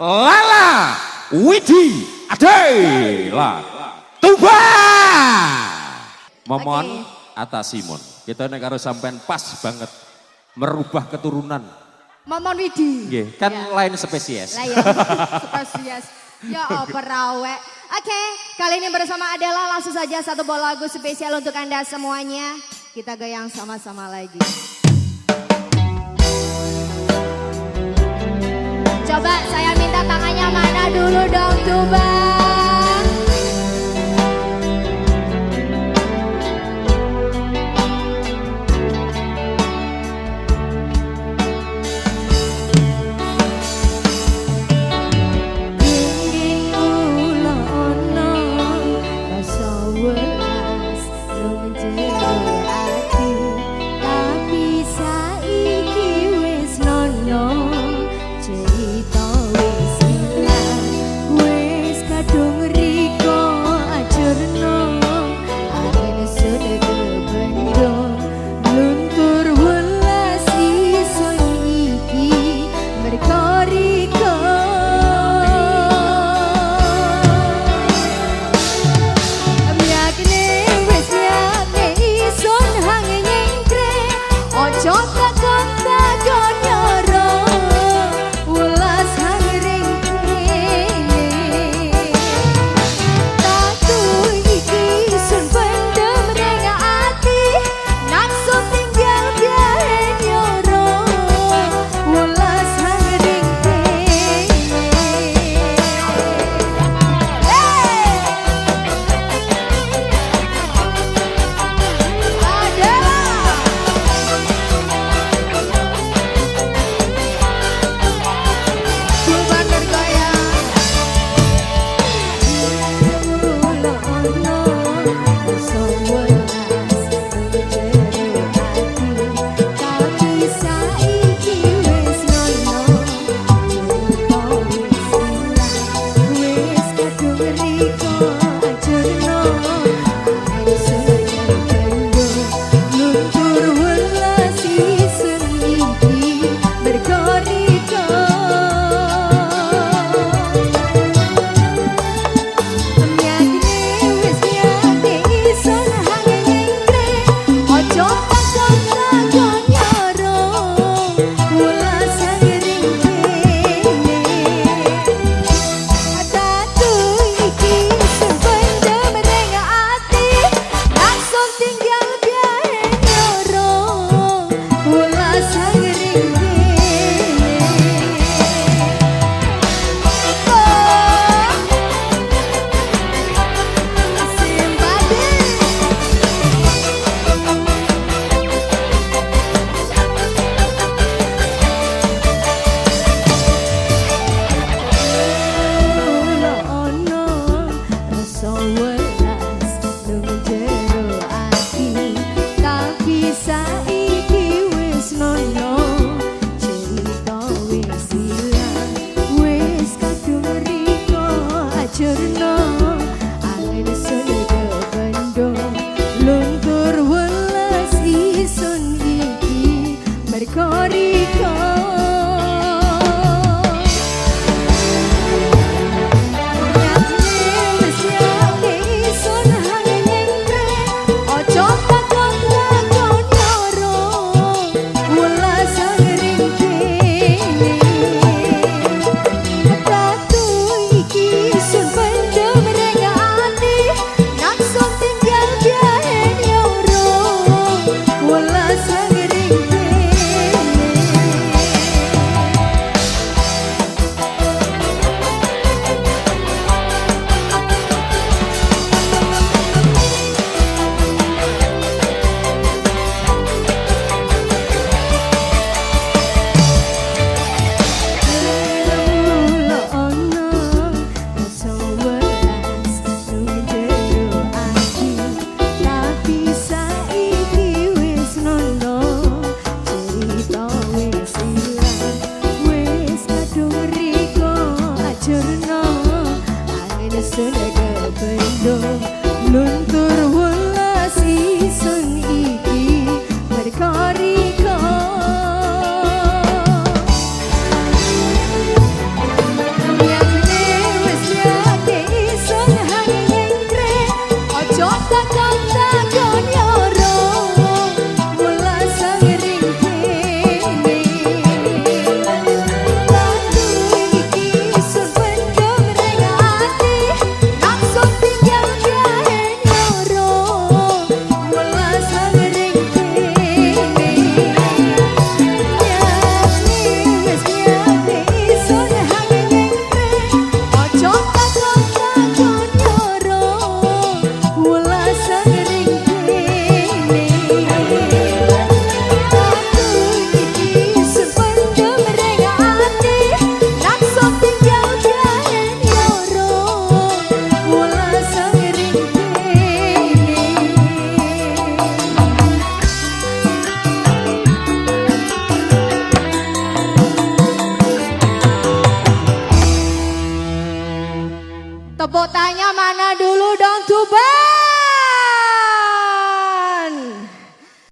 Lala Widi Adela Tuba Momon okay. atas Simon. Kita nek karo sampean pas banget merubah keturunan. Momon Widi. Nggih, kan ya. lain spesies. Lah ya, spesies. Ya perawe. Oke, okay, kali ini bersama Adela langsung saja satu bola lagu spesial untuk Anda semuanya. Kita goyang sama-sama lagi. Coba saya minta tangannya mana dulu dong coba. sedekah bendo luntur Tepuk tanya mana dulu dong Tuban.